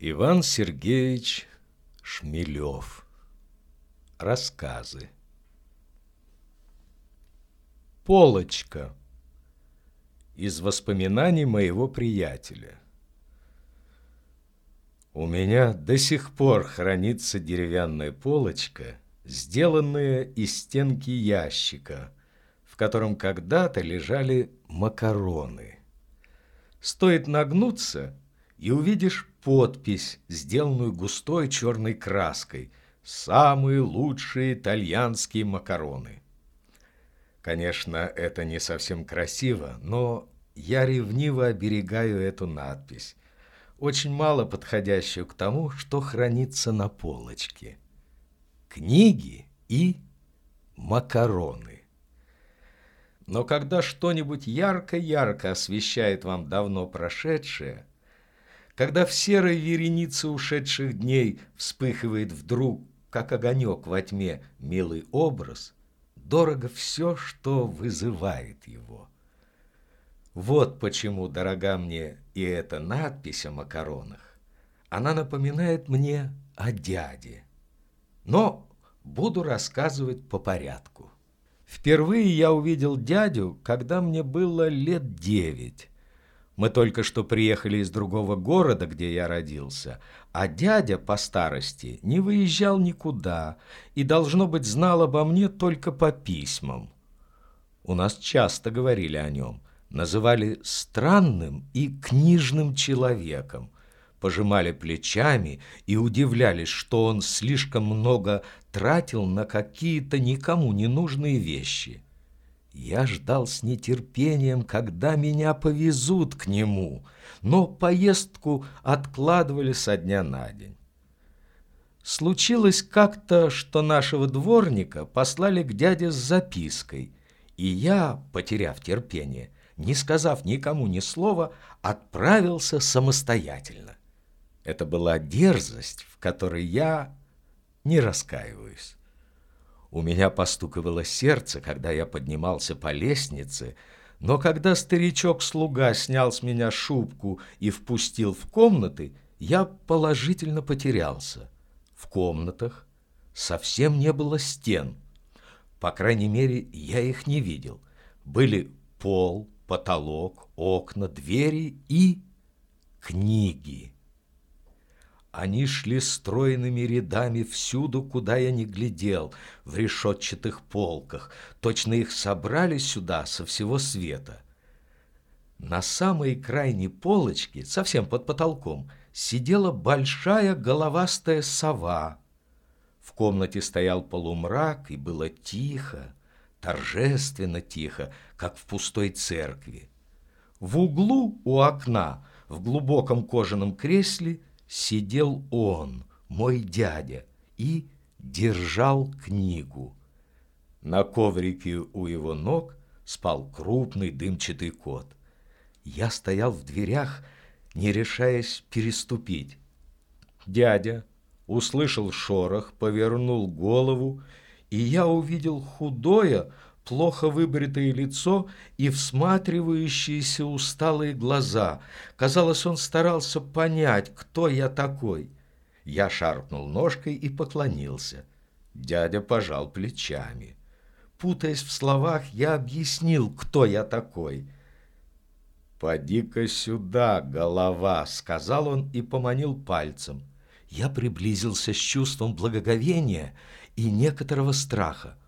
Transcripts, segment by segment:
Иван Сергеевич Шмелев. Рассказы. Полочка. Из воспоминаний моего приятеля. У меня до сих пор хранится деревянная полочка, сделанная из стенки ящика, в котором когда-то лежали макароны. Стоит нагнуться, и увидишь подпись, сделанную густой черной краской «Самые лучшие итальянские макароны». Конечно, это не совсем красиво, но я ревниво оберегаю эту надпись, очень мало подходящую к тому, что хранится на полочке. Книги и макароны. Но когда что-нибудь ярко-ярко освещает вам давно прошедшее, когда в серой веренице ушедших дней вспыхивает вдруг, как огонек во тьме, милый образ, дорого все, что вызывает его. Вот почему дорога мне и эта надпись о макаронах. Она напоминает мне о дяде. Но буду рассказывать по порядку. Впервые я увидел дядю, когда мне было лет девять. Мы только что приехали из другого города, где я родился, а дядя по старости не выезжал никуда и, должно быть, знал обо мне только по письмам. У нас часто говорили о нем, называли странным и книжным человеком, пожимали плечами и удивлялись, что он слишком много тратил на какие-то никому не нужные вещи – я ждал с нетерпением, когда меня повезут к нему, но поездку откладывали со дня на день. Случилось как-то, что нашего дворника послали к дяде с запиской, и я, потеряв терпение, не сказав никому ни слова, отправился самостоятельно. Это была дерзость, в которой я не раскаиваюсь. У меня постуковало сердце, когда я поднимался по лестнице, но когда старичок-слуга снял с меня шубку и впустил в комнаты, я положительно потерялся. В комнатах совсем не было стен. По крайней мере, я их не видел. Были пол, потолок, окна, двери и книги. Они шли стройными рядами всюду, куда я не глядел, в решетчатых полках. Точно их собрали сюда со всего света. На самой крайней полочке, совсем под потолком, сидела большая головастая сова. В комнате стоял полумрак, и было тихо, торжественно тихо, как в пустой церкви. В углу у окна, в глубоком кожаном кресле, сидел он, мой дядя, и держал книгу. На коврике у его ног спал крупный дымчатый кот. Я стоял в дверях, не решаясь переступить. Дядя услышал шорох, повернул голову, и я увидел худое, плохо выбритое лицо и всматривающиеся усталые глаза. Казалось, он старался понять, кто я такой. Я шаркнул ножкой и поклонился. Дядя пожал плечами. Путаясь в словах, я объяснил, кто я такой. «Поди-ка сюда, голова!» — сказал он и поманил пальцем. Я приблизился с чувством благоговения и некоторого страха.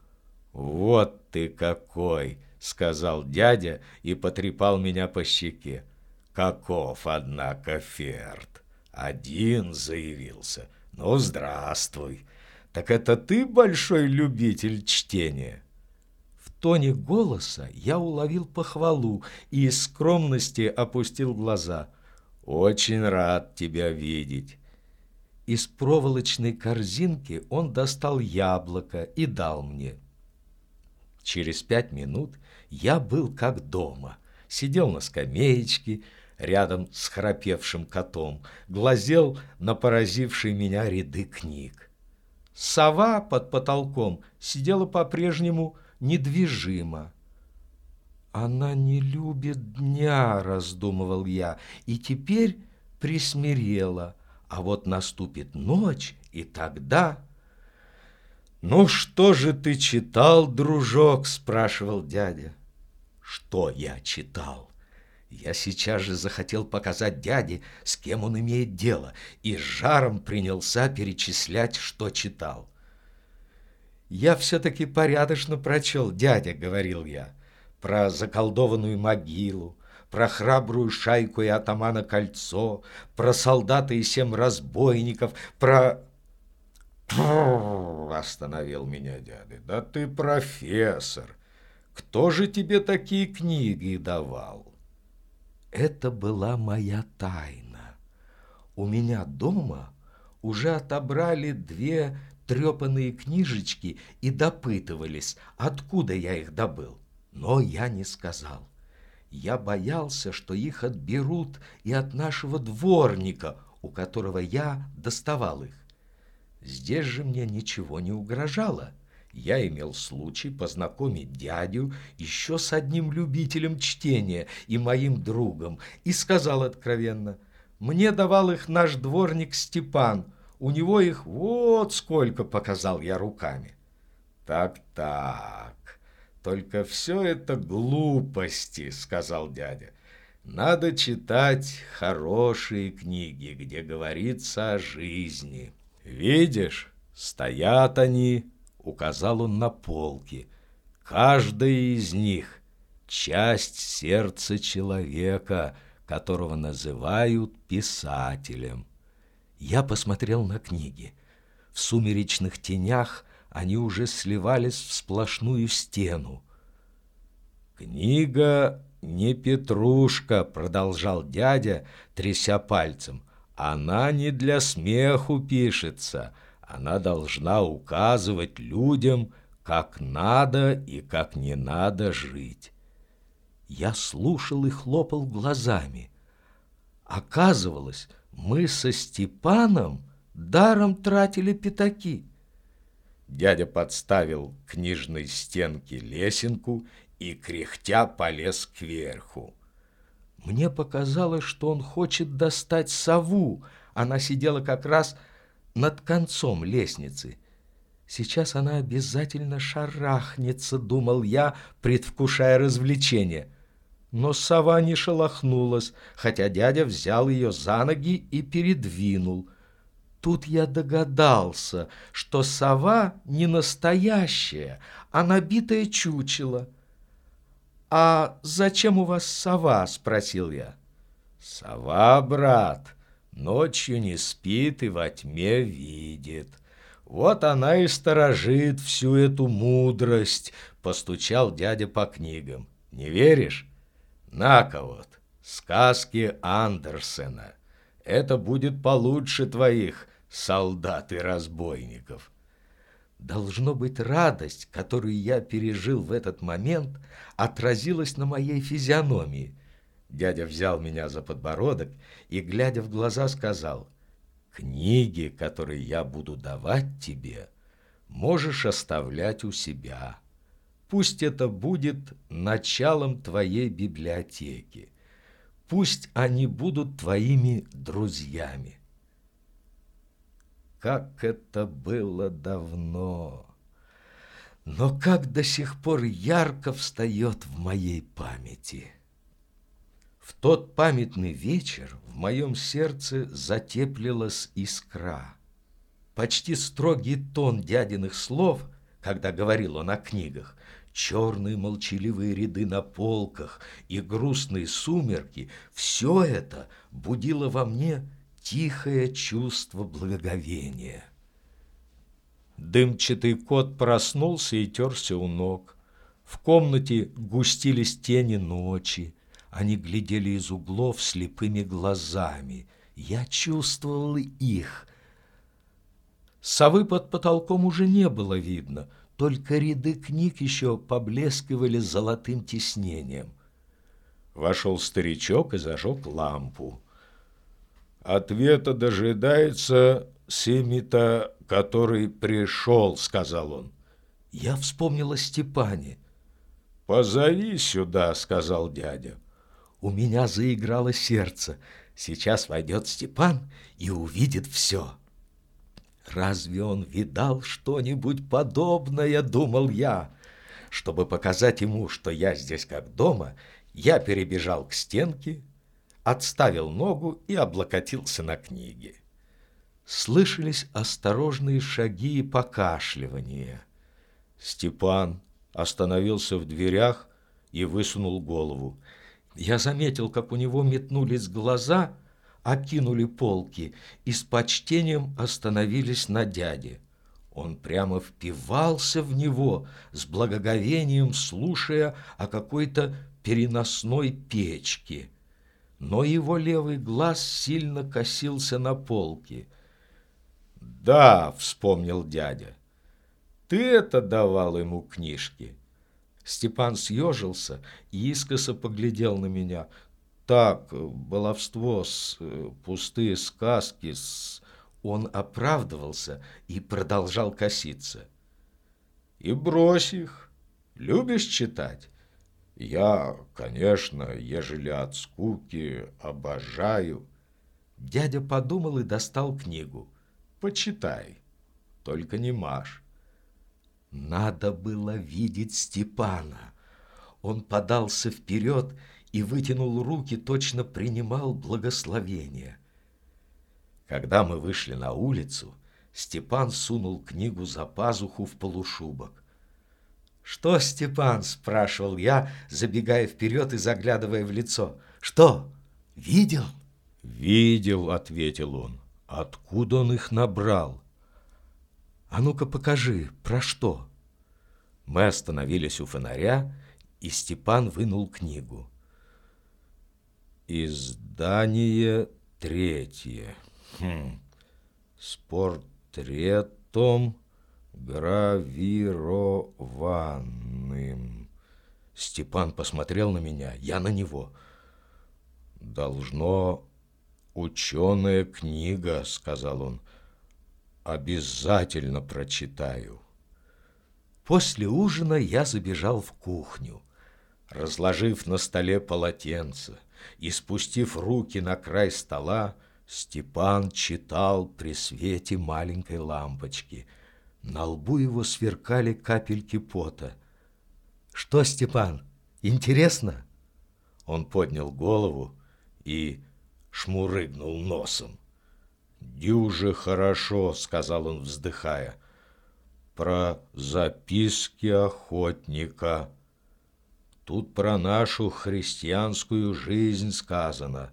«Вот ты какой!» — сказал дядя и потрепал меня по щеке. «Каков, однако, Ферд! Один заявился. Ну, здравствуй! Так это ты большой любитель чтения?» В тоне голоса я уловил похвалу и из скромности опустил глаза. «Очень рад тебя видеть!» Из проволочной корзинки он достал яблоко и дал мне. Через пять минут я был как дома. Сидел на скамеечке рядом с храпевшим котом, глазел на поразившие меня ряды книг. Сова под потолком сидела по-прежнему недвижимо. «Она не любит дня», — раздумывал я, — «и теперь присмирела, А вот наступит ночь, и тогда... «Ну что же ты читал, дружок?» – спрашивал дядя. «Что я читал?» Я сейчас же захотел показать дяде, с кем он имеет дело, и с жаром принялся перечислять, что читал. «Я все-таки порядочно прочел, дядя», — говорил я, — «про заколдованную могилу, про храбрую шайку и атамана Кольцо, про солдата и семь разбойников, про...» остановил меня дядя. «Да ты профессор! Кто же тебе такие книги давал?» Это была моя тайна. У меня дома уже отобрали две трепанные книжечки и допытывались, откуда я их добыл. Но я не сказал. Я боялся, что их отберут и от нашего дворника, у которого я доставал их. Здесь же мне ничего не угрожало. Я имел случай познакомить дядю еще с одним любителем чтения и моим другом, и сказал откровенно, «Мне давал их наш дворник Степан, у него их вот сколько, показал я руками». «Так-так, только все это глупости», — сказал дядя. «Надо читать хорошие книги, где говорится о жизни. Видишь, стоят они, указал он на полки. Каждая из них — часть сердца человека, которого называют писателем. Я посмотрел на книги. В сумеречных тенях они уже сливались в сплошную стену. «Книга не Петрушка», — продолжал дядя, тряся пальцем. «Она не для смеху пишется, она должна указывать людям, как надо и как не надо жить. Я слушал и хлопал глазами. Оказывалось, мы со Степаном даром тратили пятаки. Дядя подставил книжной стенке лесенку и, кряхтя, полез кверху. Мне показалось, что он хочет достать сову. Она сидела как раз над концом лестницы. Сейчас она обязательно шарахнется, думал я, предвкушая развлечение. Но сова не шелохнулась, хотя дядя взял ее за ноги и передвинул. Тут я догадался, что сова не настоящая, а набитая чучело. «А зачем у вас сова?» — спросил я. «Сова, брат», Ночью не спит и во тьме видит. Вот она и сторожит всю эту мудрость, постучал дядя по книгам. Не веришь? На-ка вот, сказки Андерсена. Это будет получше твоих солдат и разбойников. Должно быть, радость, которую я пережил в этот момент, отразилась на моей физиономии. Дядя взял меня за подбородок и, глядя в глаза, сказал, «Книги, которые я буду давать тебе, можешь оставлять у себя. Пусть это будет началом твоей библиотеки. Пусть они будут твоими друзьями». Как это было давно! Но как до сих пор ярко встает в моей памяти! В тот памятный вечер в моем сердце затеплилась искра. Почти строгий тон дядиных слов, когда говорил он о книгах, черные молчаливые ряды на полках и грустные сумерки, все это будило во мне тихое чувство благоговения. Дымчатый кот проснулся и терся у ног. В комнате густились тени ночи. Они глядели из углов слепыми глазами. Я чувствовал их. Совы под потолком уже не было видно, только ряды книг еще поблескивали золотым тиснением. Вошел старичок и зажег лампу. «Ответа дожидается Семита, который пришел», — сказал он. Я вспомнил о Степане. «Позови сюда», — сказал дядя. У меня заиграло сердце. Сейчас войдет Степан и увидит все. Разве он видал что-нибудь подобное, думал я. Чтобы показать ему, что я здесь как дома, я перебежал к стенке, отставил ногу и облокотился на книге. Слышались осторожные шаги и покашливания. Степан остановился в дверях и высунул голову. Я заметил, как у него метнулись глаза, окинули полки и с почтением остановились на дяде. Он прямо впивался в него, с благоговением слушая о какой-то переносной печке. Но его левый глаз сильно косился на полки. «Да», — вспомнил дядя, — «ты это давал ему книжки». Степан съежился и искоса поглядел на меня. Так, баловство, с, э, пустые сказки, с... Он оправдывался и продолжал коситься. «И брось их. Любишь читать?» «Я, конечно, ежели от скуки, обожаю». Дядя подумал и достал книгу. «Почитай, только не маш». Надо было видеть Степана. Он подался вперед и вытянул руки, точно принимал благословение. Когда мы вышли на улицу, Степан сунул книгу за пазуху в полушубок. «Что, Степан?» – спрашивал я, забегая вперед и заглядывая в лицо. «Что, видел?» «Видел», – ответил он. «Откуда он их набрал?» «А ну-ка покажи, про что?» Мы остановились у фонаря, и Степан вынул книгу. Издание третье. Хм. С портретом гравированным. Степан посмотрел на меня, я на него. «Должно ученая книга», — сказал он. «Обязательно прочитаю». После ужина я забежал в кухню. Разложив на столе полотенце и спустив руки на край стола, Степан читал при свете маленькой лампочки. На лбу его сверкали капельки пота. «Что, Степан, интересно?» Он поднял голову и шмурыгнул носом. «Дюже хорошо», — сказал он, вздыхая про записки охотника. Тут про нашу христианскую жизнь сказано.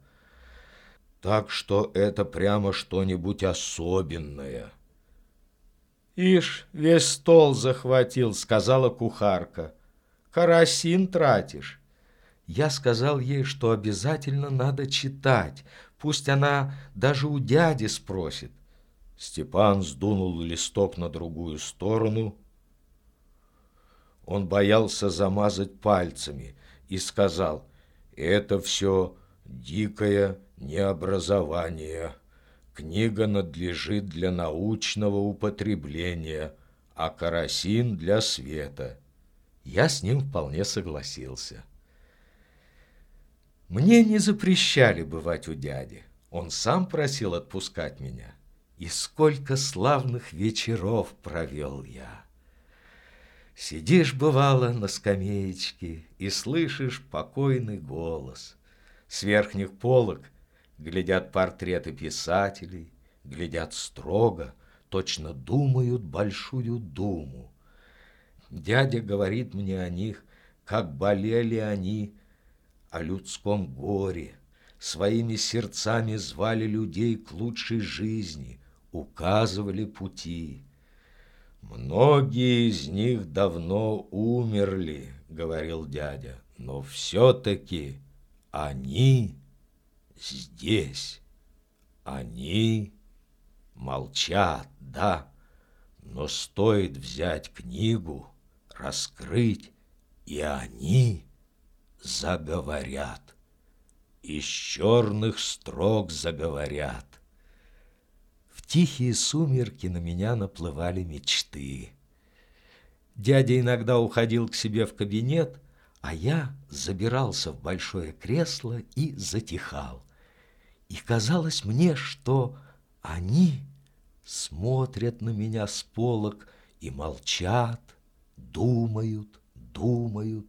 Так что это прямо что-нибудь особенное. «Ишь, весь стол захватил», — сказала кухарка. «Карасин тратишь». Я сказал ей, что обязательно надо читать, пусть она даже у дяди спросит. Степан сдунул листок на другую сторону. Он боялся замазать пальцами и сказал, «Это все дикое необразование. Книга надлежит для научного употребления, а карасин для света». Я с ним вполне согласился. Мне не запрещали бывать у дяди. Он сам просил отпускать меня. И сколько славных вечеров провел я. Сидишь, бывало, на скамеечке И слышишь покойный голос. С верхних полок глядят портреты писателей, Глядят строго, точно думают большую думу. Дядя говорит мне о них, как болели они о людском горе, Своими сердцами звали людей к лучшей жизни — указывали пути. «Многие из них давно умерли», — говорил дядя, «но все-таки они здесь, они молчат, да, но стоит взять книгу, раскрыть, и они заговорят, из черных строк заговорят тихие сумерки на меня наплывали мечты. Дядя иногда уходил к себе в кабинет, а я забирался в большое кресло и затихал. И казалось мне, что они смотрят на меня с полок и молчат, думают, думают.